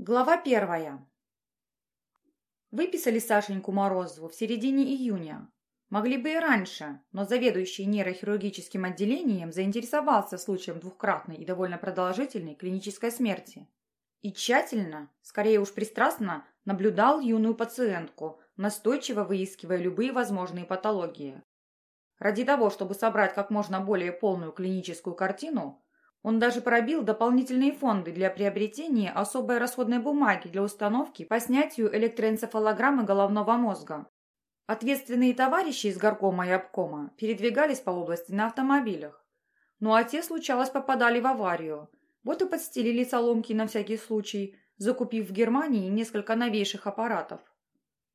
Глава первая. Выписали Сашеньку Морозову в середине июня. Могли бы и раньше, но заведующий нейрохирургическим отделением заинтересовался случаем двухкратной и довольно продолжительной клинической смерти. И тщательно, скорее уж пристрастно, наблюдал юную пациентку, настойчиво выискивая любые возможные патологии. Ради того, чтобы собрать как можно более полную клиническую картину, он даже пробил дополнительные фонды для приобретения особой расходной бумаги для установки по снятию электроэнцефалограммы головного мозга. Ответственные товарищи из горкома и обкома передвигались по области на автомобилях. Ну а те, случалось, попадали в аварию. Вот и подстелили соломки на всякий случай, закупив в Германии несколько новейших аппаратов.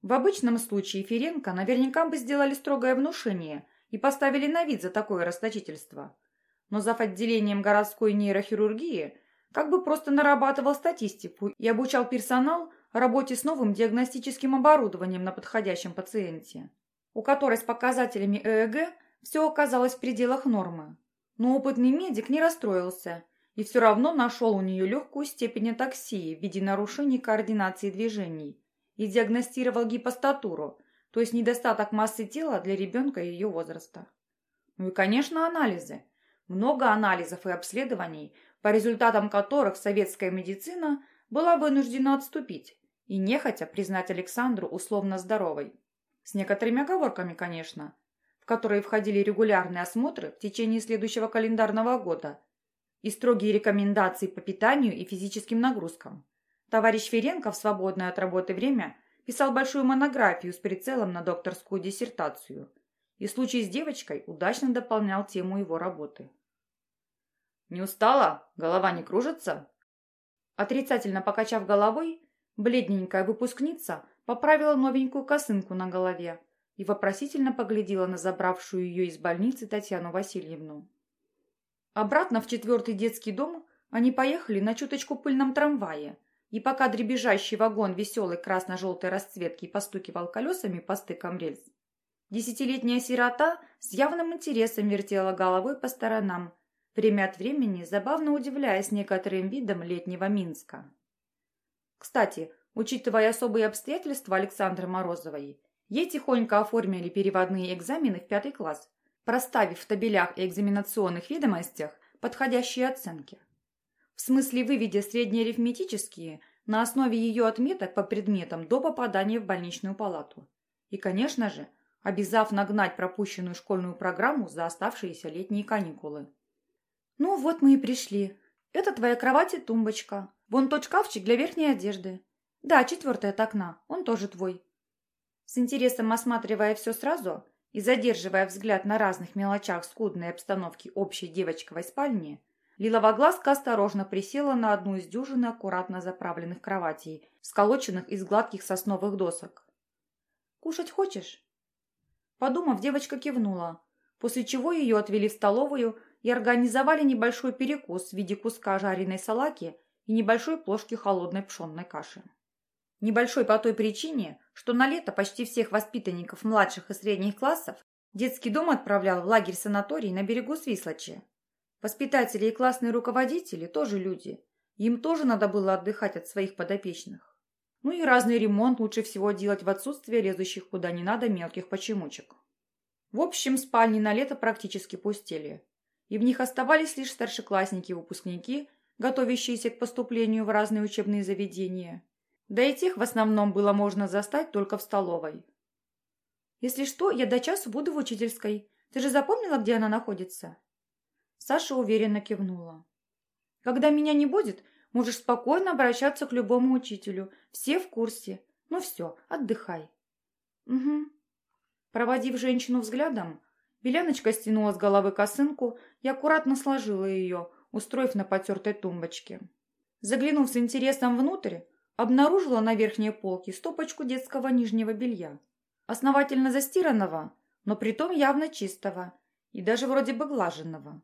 В обычном случае Ференко наверняка бы сделали строгое внушение и поставили на вид за такое расточительство – но зав. отделением городской нейрохирургии как бы просто нарабатывал статистику и обучал персонал работе с новым диагностическим оборудованием на подходящем пациенте, у которой с показателями ЭЭГ все оказалось в пределах нормы. Но опытный медик не расстроился и все равно нашел у нее легкую степень атаксии в виде нарушений координации движений и диагностировал гипостатуру, то есть недостаток массы тела для ребенка ее возраста. Ну и, конечно, анализы – много анализов и обследований, по результатам которых советская медицина была вынуждена отступить и нехотя признать Александру условно здоровой. С некоторыми оговорками, конечно, в которые входили регулярные осмотры в течение следующего календарного года и строгие рекомендации по питанию и физическим нагрузкам. Товарищ Ференко в свободное от работы время писал большую монографию с прицелом на докторскую диссертацию – и случай с девочкой удачно дополнял тему его работы. «Не устала? Голова не кружится?» Отрицательно покачав головой, бледненькая выпускница поправила новенькую косынку на голове и вопросительно поглядела на забравшую ее из больницы Татьяну Васильевну. Обратно в четвертый детский дом они поехали на чуточку пыльном трамвае, и пока дребезжащий вагон веселой красно-желтой расцветки постукивал колесами по стыкам рельс, Десятилетняя сирота с явным интересом вертела головой по сторонам, время от времени забавно удивляясь некоторым видам летнего Минска. Кстати, учитывая особые обстоятельства Александры Морозовой, ей тихонько оформили переводные экзамены в пятый класс, проставив в табелях и экзаменационных ведомостях подходящие оценки. В смысле выведя среднеарифметические на основе ее отметок по предметам до попадания в больничную палату. И, конечно же, обязав нагнать пропущенную школьную программу за оставшиеся летние каникулы. «Ну, вот мы и пришли. Это твоя кровать и тумбочка. Вон тот шкафчик для верхней одежды. Да, четвертый от окна. Он тоже твой». С интересом осматривая все сразу и задерживая взгляд на разных мелочах скудной обстановки общей девочковой спальни, Лиловоглазка осторожно присела на одну из дюжины аккуратно заправленных кроватей, сколоченных из гладких сосновых досок. «Кушать хочешь?» Подумав, девочка кивнула, после чего ее отвели в столовую и организовали небольшой перекус в виде куска жареной салаки и небольшой плошки холодной пшенной каши. Небольшой по той причине, что на лето почти всех воспитанников младших и средних классов детский дом отправлял в лагерь-санаторий на берегу Свислочи. Воспитатели и классные руководители тоже люди. Им тоже надо было отдыхать от своих подопечных. Ну и разный ремонт лучше всего делать в отсутствие лезущих куда не надо мелких почемучек. В общем, спальни на лето практически пустели. И в них оставались лишь старшеклассники и выпускники, готовящиеся к поступлению в разные учебные заведения. Да и тех в основном было можно застать только в столовой. «Если что, я до часу буду в учительской. Ты же запомнила, где она находится?» Саша уверенно кивнула. «Когда меня не будет, Можешь спокойно обращаться к любому учителю. Все в курсе. Ну все, отдыхай. Угу. Проводив женщину взглядом, Беляночка стянула с головы косынку и аккуратно сложила ее, устроив на потертой тумбочке. Заглянув с интересом внутрь, обнаружила на верхней полке стопочку детского нижнего белья. Основательно застиранного, но притом явно чистого и даже вроде бы глаженного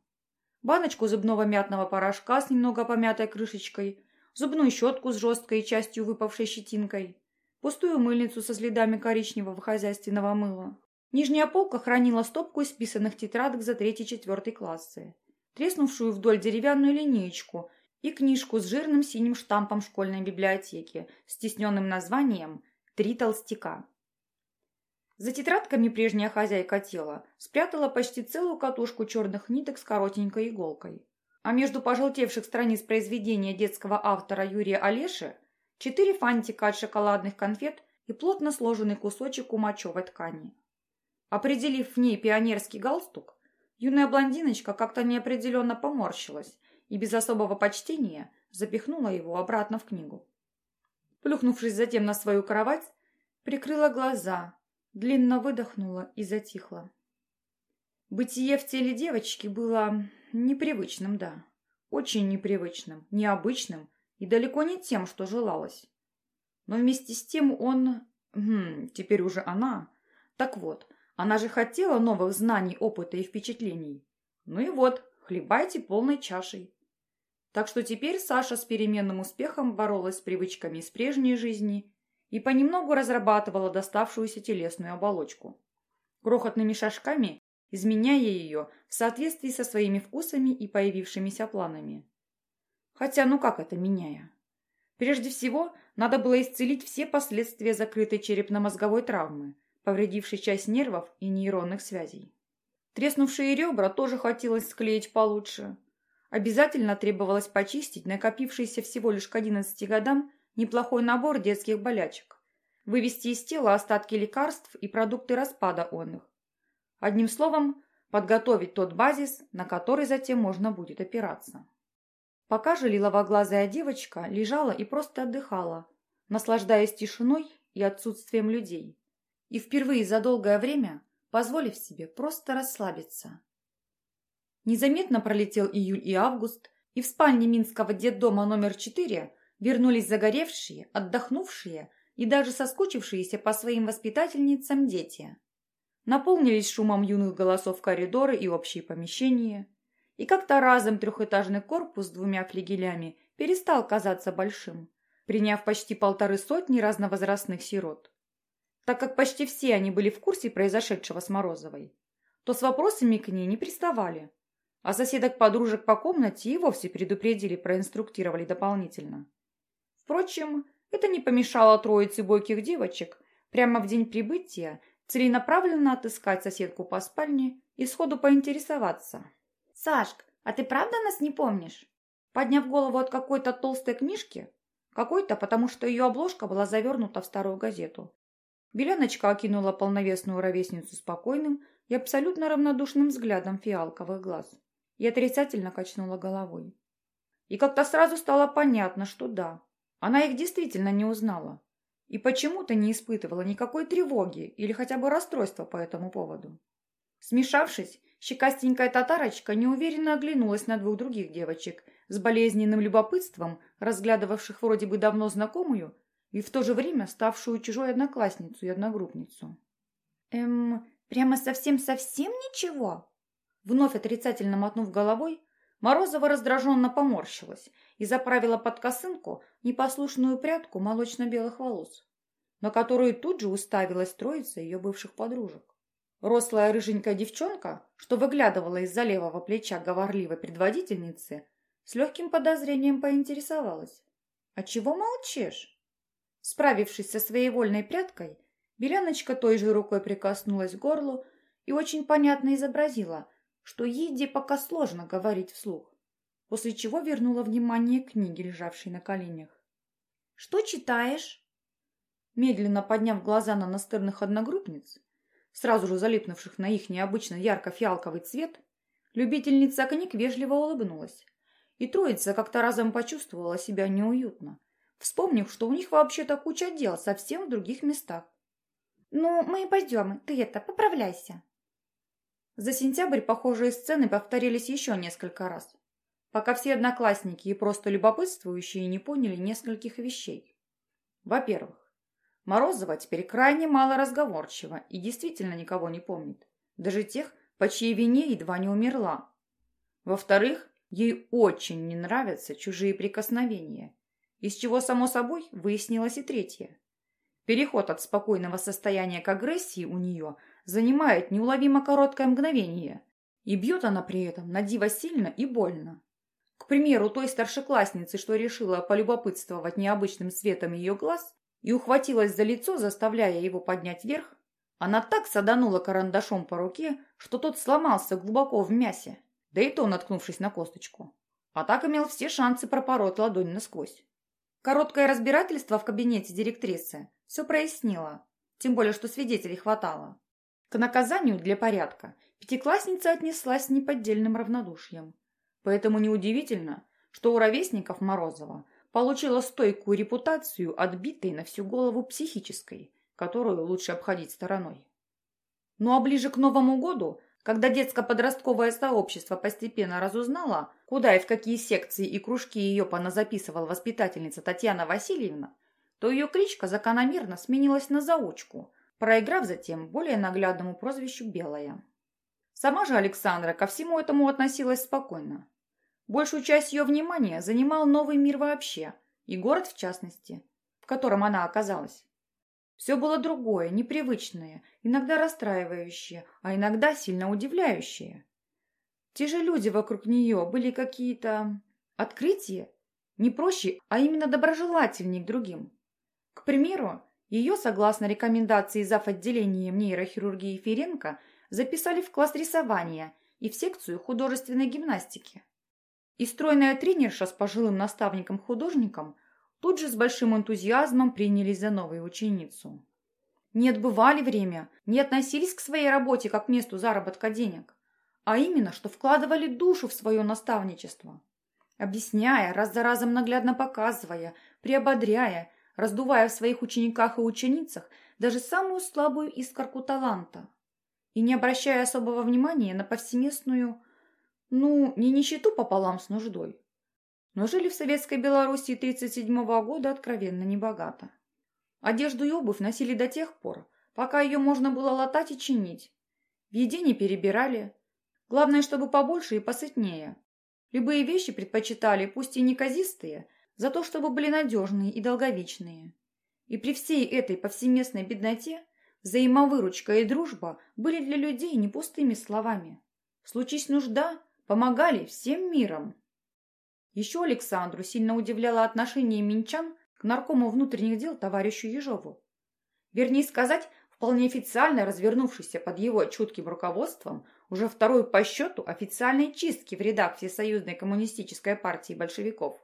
баночку зубного мятного порошка с немного помятой крышечкой, зубную щетку с жесткой частью выпавшей щетинкой, пустую мыльницу со следами коричневого хозяйственного мыла. Нижняя полка хранила стопку исписанных тетрадок за третий-четвертый классы, треснувшую вдоль деревянную линеечку и книжку с жирным синим штампом школьной библиотеки с тисненным названием «Три толстяка». За тетрадками прежняя хозяйка тела спрятала почти целую катушку черных ниток с коротенькой иголкой. А между пожелтевших страниц произведения детского автора Юрия Олеши четыре фантика от шоколадных конфет и плотно сложенный кусочек кумачевой ткани. Определив в ней пионерский галстук, юная блондиночка как-то неопределенно поморщилась и без особого почтения запихнула его обратно в книгу. Плюхнувшись затем на свою кровать, прикрыла глаза, длинно выдохнула и затихла. Бытие в теле девочки было непривычным, да, очень непривычным, необычным и далеко не тем, что желалось. Но вместе с тем он... Хм, теперь уже она. Так вот, она же хотела новых знаний, опыта и впечатлений. Ну и вот, хлебайте полной чашей. Так что теперь Саша с переменным успехом боролась с привычками из прежней жизни и понемногу разрабатывала доставшуюся телесную оболочку. Крохотными шажками изменяя ее в соответствии со своими вкусами и появившимися планами. Хотя, ну как это меняя? Прежде всего, надо было исцелить все последствия закрытой черепно-мозговой травмы, повредившей часть нервов и нейронных связей. Треснувшие ребра тоже хотелось склеить получше – Обязательно требовалось почистить накопившийся всего лишь к 11 годам неплохой набор детских болячек, вывести из тела остатки лекарств и продукты распада он их. Одним словом, подготовить тот базис, на который затем можно будет опираться. Пока же лиловоглазая девочка лежала и просто отдыхала, наслаждаясь тишиной и отсутствием людей, и впервые за долгое время позволив себе просто расслабиться. Незаметно пролетел июль и август, и в спальне Минского детдома номер 4 вернулись загоревшие, отдохнувшие и даже соскучившиеся по своим воспитательницам дети. Наполнились шумом юных голосов коридоры и общие помещения. И как-то разом трехэтажный корпус с двумя флигелями перестал казаться большим, приняв почти полторы сотни разновозрастных сирот. Так как почти все они были в курсе произошедшего с Морозовой, то с вопросами к ней не приставали, а соседок-подружек по комнате и вовсе предупредили, проинструктировали дополнительно. Впрочем, это не помешало троице бойких девочек прямо в день прибытия целенаправленно отыскать соседку по спальне и сходу поинтересоваться. «Сашк, а ты правда нас не помнишь?» Подняв голову от какой-то толстой книжки, какой-то, потому что ее обложка была завернута в старую газету, Беляночка окинула полновесную ровесницу спокойным и абсолютно равнодушным взглядом фиалковых глаз и отрицательно качнула головой. И как-то сразу стало понятно, что да, она их действительно не узнала и почему-то не испытывала никакой тревоги или хотя бы расстройства по этому поводу. Смешавшись, щекастенькая татарочка неуверенно оглянулась на двух других девочек с болезненным любопытством, разглядывавших вроде бы давно знакомую и в то же время ставшую чужой одноклассницу и одногруппницу. «Эм, прямо совсем-совсем ничего?» Вновь отрицательно мотнув головой, Морозова раздраженно поморщилась и заправила под косынку непослушную прядку молочно-белых волос, на которую тут же уставилась троица ее бывших подружек. Рослая рыженькая девчонка, что выглядывала из-за левого плеча говорливой предводительницы, с легким подозрением поинтересовалась. «А чего молчишь?» Справившись со своей вольной прядкой, Беляночка той же рукой прикоснулась к горлу и очень понятно изобразила – что Еде пока сложно говорить вслух, после чего вернула внимание к книге, лежавшей на коленях. «Что читаешь?» Медленно подняв глаза на настырных одногруппниц, сразу же залипнувших на их необычно ярко-фиалковый цвет, любительница книг вежливо улыбнулась, и троица как-то разом почувствовала себя неуютно, вспомнив, что у них вообще-то куча дел совсем в других местах. «Ну, мы пойдем, ты это, поправляйся», за сентябрь похожие сцены повторились еще несколько раз, пока все одноклассники и просто любопытствующие не поняли нескольких вещей. Во-первых, Морозова теперь крайне мало разговорчива и действительно никого не помнит, даже тех, по чьей вине едва не умерла. Во-вторых, ей очень не нравятся чужие прикосновения, из чего, само собой, выяснилось и третье. Переход от спокойного состояния к агрессии у нее – занимает неуловимо короткое мгновение, и бьет она при этом на диво сильно и больно. К примеру, той старшеклассницы, что решила полюбопытствовать необычным светом ее глаз и ухватилась за лицо, заставляя его поднять вверх, она так саданула карандашом по руке, что тот сломался глубоко в мясе, да и то наткнувшись на косточку. А так имел все шансы пропороть ладонь насквозь. Короткое разбирательство в кабинете директрисы все прояснило, тем более, что свидетелей хватало. К наказанию для порядка пятиклассница отнеслась с неподдельным равнодушием. Поэтому неудивительно, что у ровесников Морозова получила стойкую репутацию отбитой на всю голову психической – которую лучше обходить стороной. Ну а ближе к Новому году, когда детско-подростковое сообщество постепенно разузнало, куда и в какие секции и кружки ее поназаписывала воспитательница Татьяна Васильевна, то ее кличка закономерно сменилась на заучку, проиграв затем более наглядному прозвищу «Белая». Сама же Александра ко всему этому относилась спокойно. Большую часть ее внимания занимал новый мир вообще, и город в частности, в котором она оказалась. Все было другое, непривычное, иногда расстраивающее, а иногда сильно удивляющее. Те же люди вокруг нее были какие-то... открытия, не проще, а именно доброжелательнее к другим. К примеру, ее, согласно рекомендации зав. отделением нейрохирургии Ференко, записали в класс рисования и в секцию художественной гимнастики. И стройная тренерша с пожилым наставником-художником – тут же с большим энтузиазмом принялись за новую ученицу. Не отбывали время, не относились к своей работе как к месту заработка денег, а именно, что вкладывали душу в свое наставничество. Объясняя, раз за разом наглядно показывая, приободряя, раздувая в своих учениках и ученицах даже самую слабую искорку таланта. И не обращая особого внимания на повсеместную, ну, не нищету пополам с нуждой, но жили в советской Белоруссии 1937 года откровенно небогато. Одежду и обувь носили до тех пор, пока ее можно было латать и чинить. В еде не перебирали. Главное, чтобы побольше и посытнее. Любые вещи предпочитали, пусть и неказистые, за то, чтобы были надежные и долговечные. И при всей этой повсеместной бедноте взаимовыручка и дружба были для людей не пустыми словами. Случись нужда, помогали всем миром. Еще Александру сильно удивляло отношение минчан к наркому внутренних дел товарищу Ежову. Вернее сказать, вполне официально развернувшийся под его чутким руководством уже второй по счету официальной чистки в рядах Всесоюзной коммунистической партии большевиков.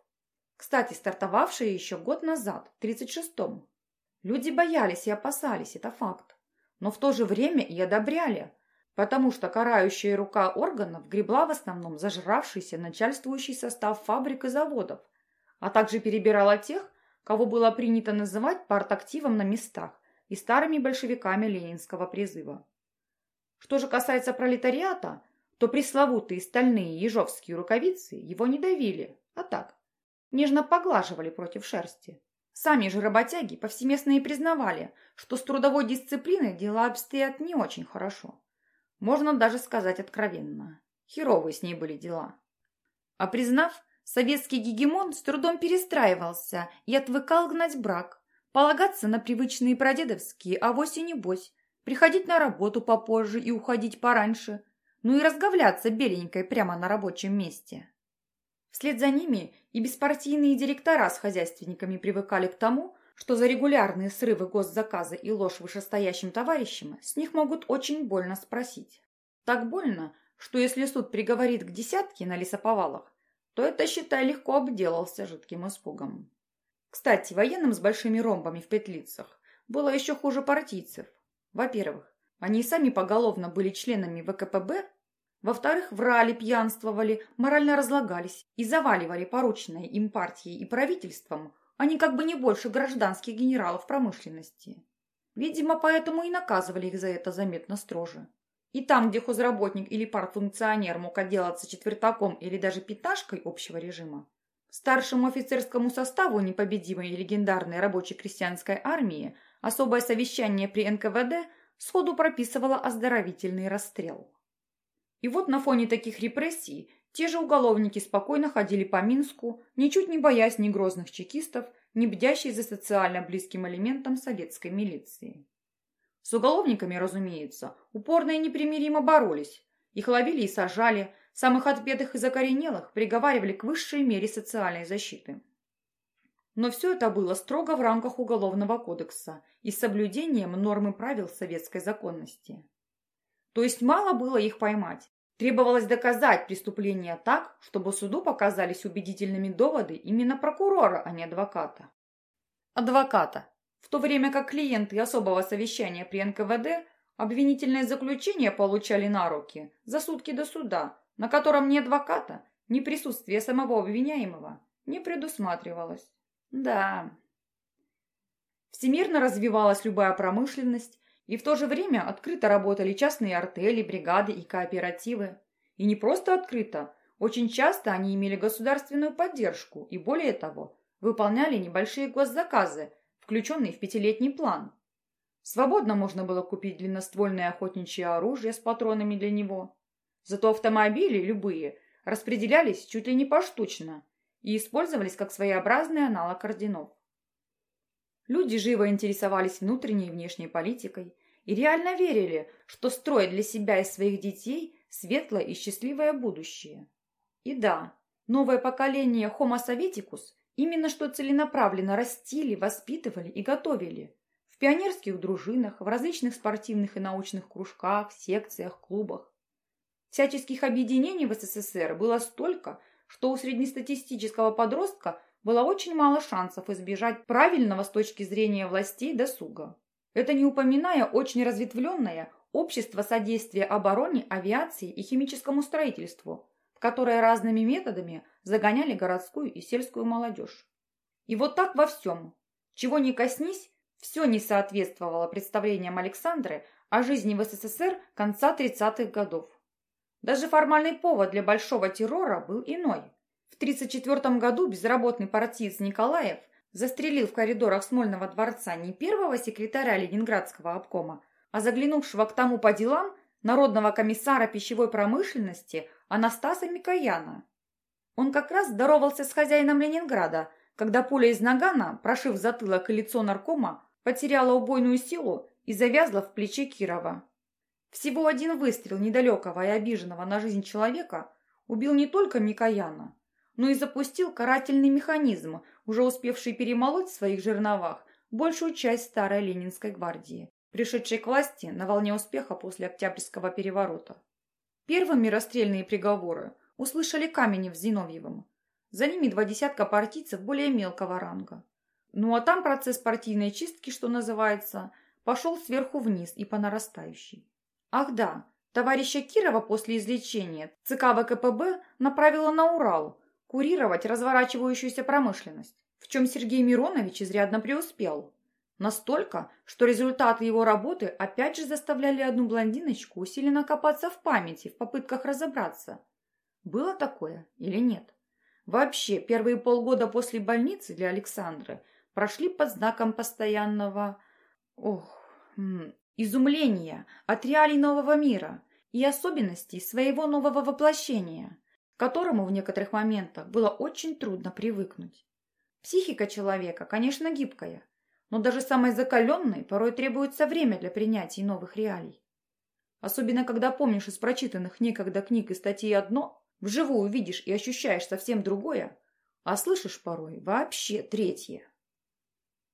Кстати, стартовавшие еще год назад, в 36-м. Люди боялись и опасались, это факт. Но в то же время и одобряли – потому что карающая рука органов гребла в основном зажравшийся начальствующий состав фабрик и заводов, а также перебирала тех, кого было принято называть партактивом на местах и старыми большевиками ленинского призыва. Что же касается пролетариата, то пресловутые стальные ежовские рукавицы его не давили, а так, нежно поглаживали против шерсти. Сами же работяги повсеместно и признавали, что с трудовой дисциплиной дела обстоят не очень хорошо. Можно даже сказать откровенно. Херовые с ней были дела. А признав, советский гегемон с трудом перестраивался и отвыкал гнать брак, полагаться на привычные прадедовские авось и небось, приходить на работу попозже и уходить пораньше, ну и разговляться беленькой прямо на рабочем месте. Вслед за ними и беспартийные директора с хозяйственниками привыкали к тому, что за регулярные срывы госзаказа и ложь вышестоящим товарищам с них могут очень больно спросить. Так больно, что если суд приговорит к десятке на лесоповалах, то это, считай, легко обделался жутким испугом. Кстати, военным с большими ромбами в петлицах было еще хуже партийцев. Во-первых, они сами поголовно были членами ВКПБ, во-вторых, врали, пьянствовали, морально разлагались и заваливали порученные им партией и правительством они как бы не больше гражданских генералов промышленности. Видимо, поэтому и наказывали их за это заметно строже. И там, где хозработник или партфункционер мог отделаться четвертаком или даже пятнашкой общего режима, старшему офицерскому составу непобедимой и легендарной рабочей крестьянской армии особое совещание при НКВД сходу прописывало оздоровительный расстрел. И вот на фоне таких репрессий те же уголовники спокойно ходили по Минску, ничуть не боясь ни грозных чекистов, ни бдящей за социально близким элементом советской милиции. С уголовниками, разумеется, упорно и непримиримо боролись. Их ловили и сажали, Самых отпетых и закоренелых приговаривали к высшей мере социальной защиты. Но все это было строго в рамках Уголовного кодекса и соблюдением нормы правил советской законности. То есть мало было их поймать. Требовалось доказать преступление так, чтобы суду показались убедительными доводы именно прокурора, а не адвоката. Адвоката. В то время как клиенты особого совещания при НКВД обвинительное заключение получали на руки за сутки до суда, на котором ни адвоката, ни присутствие самого обвиняемого не предусматривалось. Да. Всемирно развивалась любая промышленность, и в то же время открыто работали частные артели, бригады и кооперативы. И не просто открыто, очень часто они имели государственную поддержку и, более того, выполняли небольшие госзаказы, включенные в пятилетний план. Свободно можно было купить длинноствольное охотничье оружие с патронами для него. Зато автомобили, любые, распределялись чуть ли не поштучно и использовались как своеобразный аналог орденов. Люди живо интересовались внутренней и внешней политикой и реально верили, что строят для себя и своих детей светлое и счастливое будущее. И да, новое поколение Homo Sovieticus именно что целенаправленно растили, воспитывали и готовили. В пионерских дружинах, в различных спортивных и научных кружках, секциях, клубах. Всяческих объединений в СССР было столько, что у среднестатистического подростка было очень мало шансов избежать правильного с точки зрения властей досуга. Это не упоминая очень разветвленное общество содействия обороне, авиации и химическому строительству, в которое разными методами загоняли городскую и сельскую молодежь. И вот так во всем. Чего ни коснись, все не соответствовало представлениям Александры о жизни в СССР конца 30-х годов. Даже формальный повод для большого террора был иной. В 1934 году безработный партиец Николаев застрелил в коридорах Смольного дворца не первого секретаря Ленинградского обкома, а заглянувшего к тому по делам народного комиссара пищевой промышленности Анастаса Микояна. Он как раз здоровался с хозяином Ленинграда, когда пуля из нагана, прошив затылок и лицо наркома, потеряла убойную силу и завязла в плече Кирова. Всего один выстрел недалекого и обиженного на жизнь человека убил не только Микояна, но и запустил карательный механизм, уже успевший перемолоть в своих жерновах большую часть старой Ленинской гвардии, пришедшей к власти на волне успеха после Октябрьского переворота. Первыми расстрельные приговоры услышали Каменев с Зиновьевым. За ними два десятка партийцев более мелкого ранга. Ну а там процесс партийной чистки, что называется, пошел сверху вниз и по нарастающей. Ах да, товарища Кирова после излечения ЦК ВКПБ направила на Урал курировать разворачивающуюся промышленность, в чем Сергей Миронович изрядно преуспел. Настолько, что результаты его работы опять же заставляли одну блондиночку усиленно копаться в памяти в попытках разобраться, было такое или нет. Вообще, первые полгода после больницы для Александры прошли под знаком постоянного... Ох, изумления от реалий нового мира и особенностей своего нового воплощения, к которому в некоторых моментах было очень трудно привыкнуть. Психика человека, конечно, гибкая, но даже самой закаленной порой требуется время для принятия новых реалий. Особенно, когда помнишь из прочитанных некогда книг и статей одно, вживую видишь и ощущаешь совсем другое, а слышишь порой вообще третье.